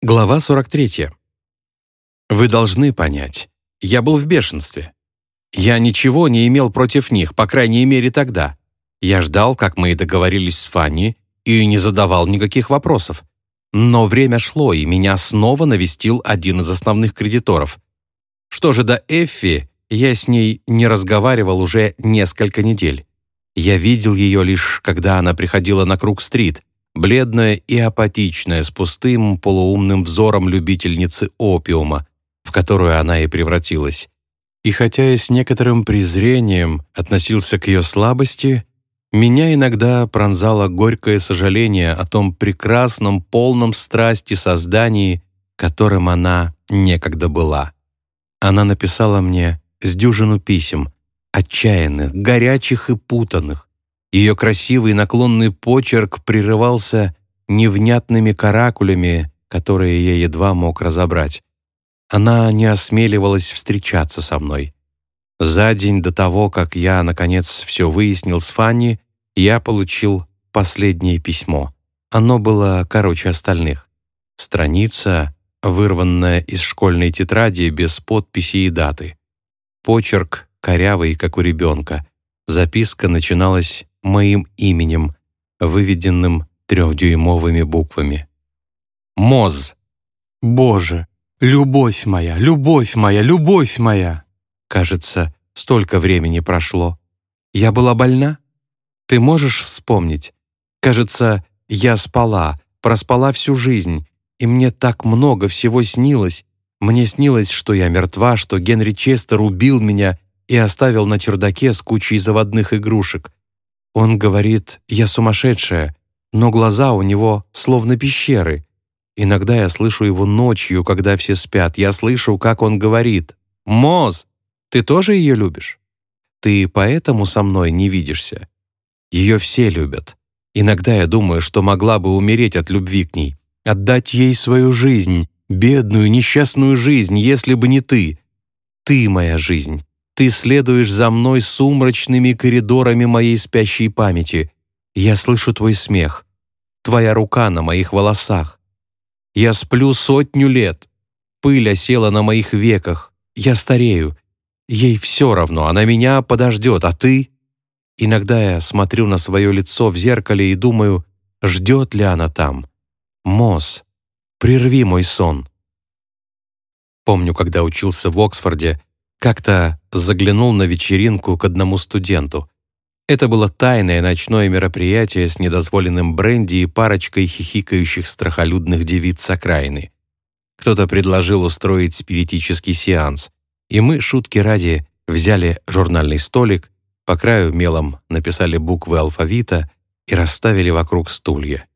Глава 43. Вы должны понять, я был в бешенстве. Я ничего не имел против них, по крайней мере тогда. Я ждал, как мы и договорились с Фанни, и не задавал никаких вопросов. Но время шло, и меня снова навестил один из основных кредиторов. Что же до Эффи, я с ней не разговаривал уже несколько недель. Я видел ее лишь, когда она приходила на Круг-стрит, бледная и апатичная, с пустым, полуумным взором любительницы опиума, в которую она и превратилась. И хотя я с некоторым презрением относился к ее слабости, меня иногда пронзало горькое сожаление о том прекрасном, полном страсти создании, которым она некогда была. Она написала мне с дюжину писем, отчаянных, горячих и путанных. Ее красивый наклонный почерк прерывался невнятными каракулями, которые я едва мог разобрать. Она не осмеливалась встречаться со мной. За день до того, как я, наконец, все выяснил с Фанни, я получил последнее письмо. Оно было короче остальных. Страница, вырванная из школьной тетради без подписи и даты. Почерк корявый, как у ребенка. Записка начиналась моим именем, выведенным трехдюймовыми буквами. «Моз! Боже! Любовь моя! Любовь моя! Любовь моя!» Кажется, столько времени прошло. Я была больна? Ты можешь вспомнить? Кажется, я спала, проспала всю жизнь, и мне так много всего снилось. Мне снилось, что я мертва, что Генри Честер убил меня и оставил на чердаке с кучей заводных игрушек. Он говорит, я сумасшедшая, но глаза у него словно пещеры. Иногда я слышу его ночью, когда все спят. Я слышу, как он говорит. «Моз, ты тоже ее любишь? Ты поэтому со мной не видишься? Ее все любят. Иногда я думаю, что могла бы умереть от любви к ней, отдать ей свою жизнь, бедную, несчастную жизнь, если бы не ты. Ты моя жизнь. Ты следуешь за мной сумрачными коридорами моей спящей памяти. Я слышу твой смех. Твоя рука на моих волосах. Я сплю сотню лет. Пыль осела на моих веках. Я старею. Ей все равно, она меня подождет, а ты? Иногда я смотрю на свое лицо в зеркале и думаю, ждет ли она там. Мосс, прерви мой сон. Помню, когда учился в Оксфорде, как-то заглянул на вечеринку к одному студенту. Это было тайное ночное мероприятие с недозволенным бренди и парочкой хихикающих страхолюдных девиц окраины. Кто-то предложил устроить спиритический сеанс, и мы, шутки ради, взяли журнальный столик, по краю мелом написали буквы алфавита и расставили вокруг стулья.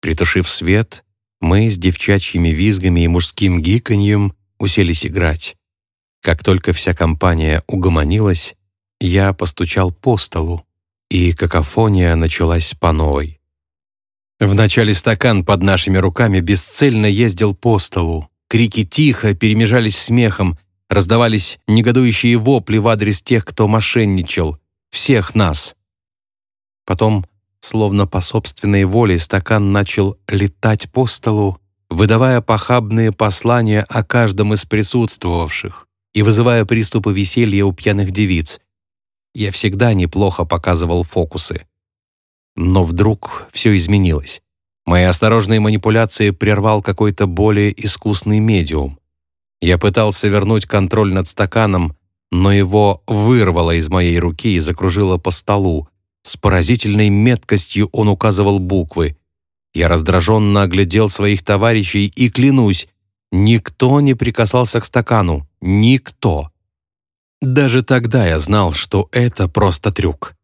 Притушив свет, мы с девчачьими визгами и мужским гиканьем уселись играть. Как только вся компания угомонилась, я постучал по столу, и какофония началась по новой. Вначале стакан под нашими руками бесцельно ездил по столу. Крики тихо перемежались смехом, раздавались негодующие вопли в адрес тех, кто мошенничал, всех нас. Потом, словно по собственной воле, стакан начал летать по столу, выдавая похабные послания о каждом из присутствовавших и вызывая приступы веселья у пьяных девиц. Я всегда неплохо показывал фокусы. Но вдруг все изменилось. Мои осторожные манипуляции прервал какой-то более искусный медиум. Я пытался вернуть контроль над стаканом, но его вырвало из моей руки и закружило по столу. С поразительной меткостью он указывал буквы. Я раздраженно оглядел своих товарищей и, клянусь, никто не прикасался к стакану. Никто. Даже тогда я знал, что это просто трюк.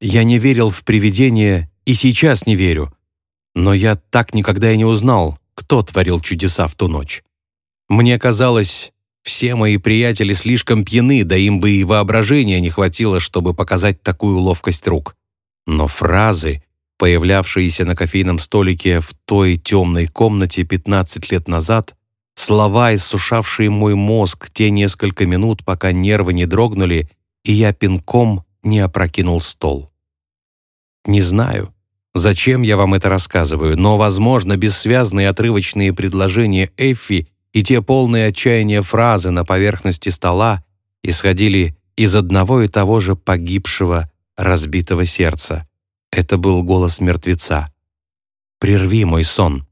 Я не верил в привидения и сейчас не верю. Но я так никогда и не узнал, кто творил чудеса в ту ночь. Мне казалось, все мои приятели слишком пьяны, да им бы и воображения не хватило, чтобы показать такую ловкость рук. Но фразы, появлявшиеся на кофейном столике в той темной комнате 15 лет назад, Слова, иссушавшие мой мозг те несколько минут, пока нервы не дрогнули, и я пинком не опрокинул стол. Не знаю, Зачем я вам это рассказываю? Но, возможно, бессвязные отрывочные предложения Эффи и те полные отчаяния фразы на поверхности стола исходили из одного и того же погибшего, разбитого сердца. Это был голос мертвеца. «Прерви мой сон».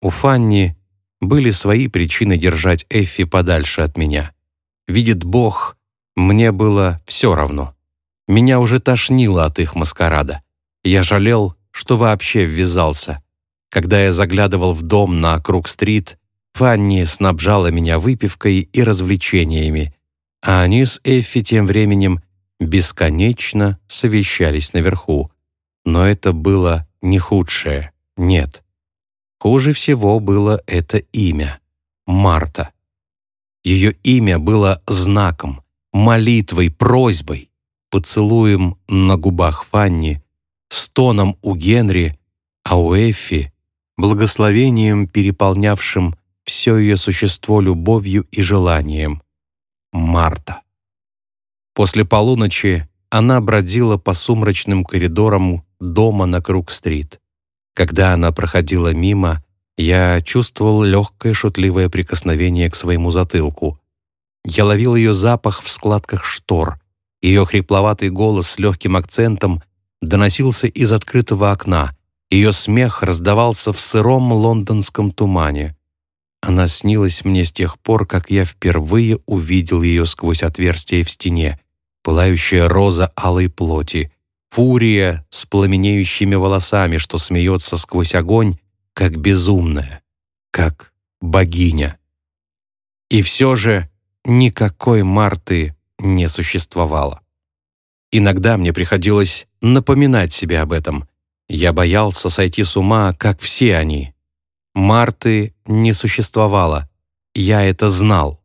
У Фанни были свои причины держать Эффи подальше от меня. Видит Бог, мне было все равно. Меня уже тошнило от их маскарада. Я жалел, что вообще ввязался. Когда я заглядывал в дом на Круг-стрит, Фанни снабжала меня выпивкой и развлечениями, а они с Эффи тем временем бесконечно совещались наверху. Но это было не худшее, нет. Хуже всего было это имя — Марта. Ее имя было знаком, молитвой, просьбой, поцелуем на губах Фанни, стоном у Генри, а у Эффи — благословением, переполнявшим все ее существо любовью и желанием. Марта. После полуночи она бродила по сумрачным коридорам дома на Круг-стрит. Когда она проходила мимо, я чувствовал легкое шутливое прикосновение к своему затылку. Я ловил ее запах в складках штор. Ее хрипловатый голос с легким акцентом доносился из открытого окна. Ее смех раздавался в сыром лондонском тумане. Она снилась мне с тех пор, как я впервые увидел ее сквозь отверстие в стене, пылающая роза алой плоти, фурия с пламенеющими волосами, что смеется сквозь огонь, как безумная, как богиня. И все же никакой Марты не существовало. Иногда мне приходилось напоминать себе об этом. Я боялся сойти с ума, как все они. Марты не существовало. Я это знал.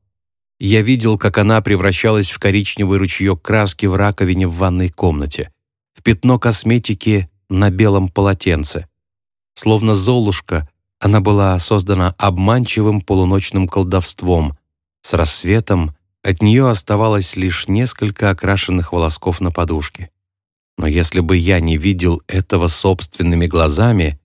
Я видел, как она превращалась в коричневый ручеек краски в раковине в ванной комнате, в пятно косметики на белом полотенце. Словно золушка, она была создана обманчивым полуночным колдовством. С рассветом от нее оставалось лишь несколько окрашенных волосков на подушке. Но если бы я не видел этого собственными глазами,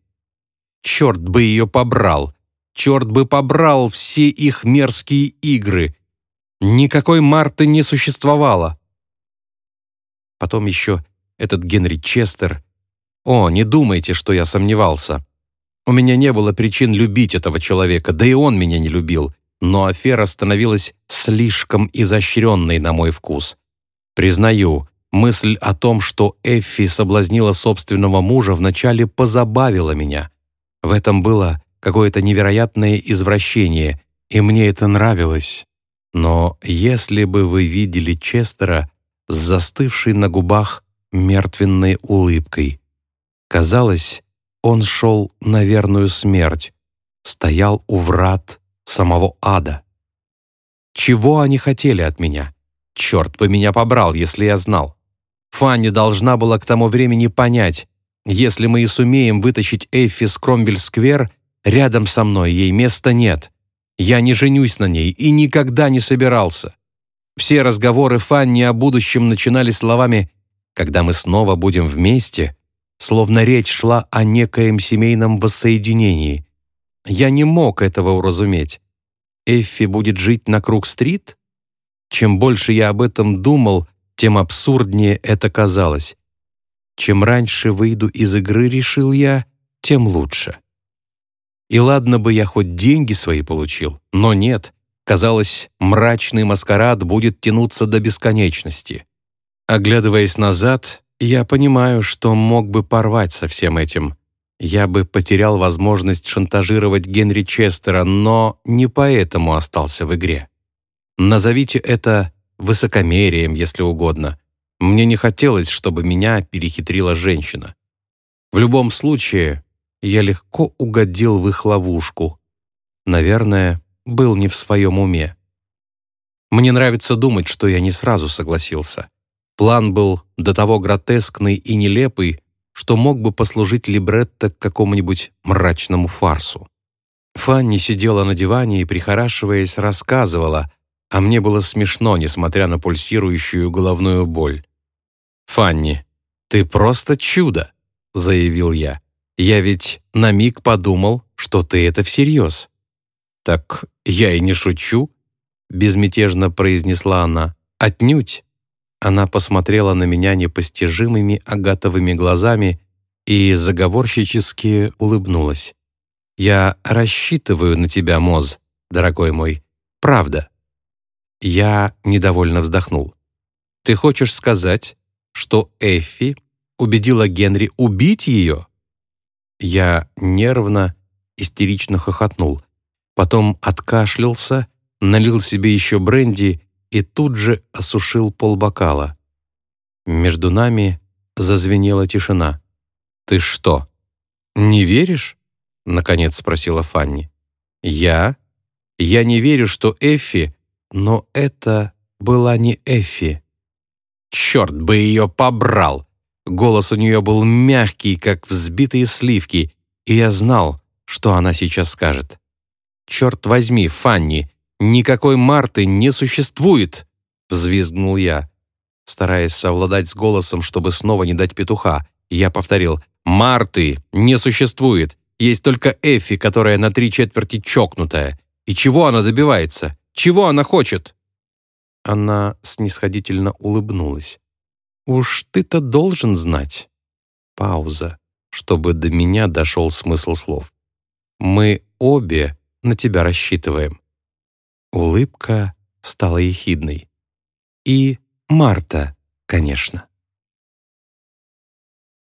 черт бы ее побрал, черт бы побрал все их мерзкие игры. Никакой Марты не существовало. Потом еще этот Генри Честер. О, не думайте, что я сомневался. У меня не было причин любить этого человека, да и он меня не любил но афера становилась слишком изощренной на мой вкус. Признаю, мысль о том, что Эффи соблазнила собственного мужа, вначале позабавила меня. В этом было какое-то невероятное извращение, и мне это нравилось. Но если бы вы видели Честера с застывшей на губах мертвенной улыбкой, казалось, он шел на верную смерть, стоял у врат самого ада. Чего они хотели от меня? Черт бы меня побрал, если я знал. Фанни должна была к тому времени понять, если мы и сумеем вытащить Эйфи с Кромбель-сквер, рядом со мной ей места нет. Я не женюсь на ней и никогда не собирался. Все разговоры Фанни о будущем начинали словами «когда мы снова будем вместе», словно речь шла о некоем семейном воссоединении. Я не мог этого уразуметь. Эффи будет жить на Круг-стрит? Чем больше я об этом думал, тем абсурднее это казалось. Чем раньше выйду из игры, решил я, тем лучше. И ладно бы я хоть деньги свои получил, но нет. Казалось, мрачный маскарад будет тянуться до бесконечности. Оглядываясь назад, я понимаю, что мог бы порвать со всем этим я бы потерял возможность шантажировать Генри Честера, но не поэтому остался в игре. Назовите это высокомерием, если угодно. Мне не хотелось, чтобы меня перехитрила женщина. В любом случае, я легко угодил в их ловушку. Наверное, был не в своем уме. Мне нравится думать, что я не сразу согласился. План был до того гротескный и нелепый, что мог бы послужить либретто к какому-нибудь мрачному фарсу. Фанни сидела на диване и, прихорашиваясь, рассказывала, а мне было смешно, несмотря на пульсирующую головную боль. «Фанни, ты просто чудо! — заявил я. «Я ведь на миг подумал, что ты это всерьез». «Так я и не шучу», — безмятежно произнесла она. «Отнюдь». Она посмотрела на меня непостижимыми агатовыми глазами и заговорщически улыбнулась. «Я рассчитываю на тебя, Моз, дорогой мой. Правда». Я недовольно вздохнул. «Ты хочешь сказать, что Эффи убедила Генри убить ее?» Я нервно, истерично хохотнул. Потом откашлялся, налил себе еще бренди и тут же осушил полбокала. Между нами зазвенела тишина. «Ты что, не веришь?» — наконец спросила Фанни. «Я? Я не верю, что Эффи, но это была не Эффи». «Черт бы ее побрал!» Голос у нее был мягкий, как взбитые сливки, и я знал, что она сейчас скажет. «Черт возьми, Фанни, никакой Марты не существует!» — взвизгнул я. Стараясь совладать с голосом, чтобы снова не дать петуха, я повторил «Марты не существует! Есть только Эффи, которая на три четверти чокнутая. И чего она добивается? Чего она хочет?» Она снисходительно улыбнулась. «Уж ты-то должен знать». Пауза, чтобы до меня дошел смысл слов. «Мы обе на тебя рассчитываем». Улыбка стала ехидной. «И Марта, конечно».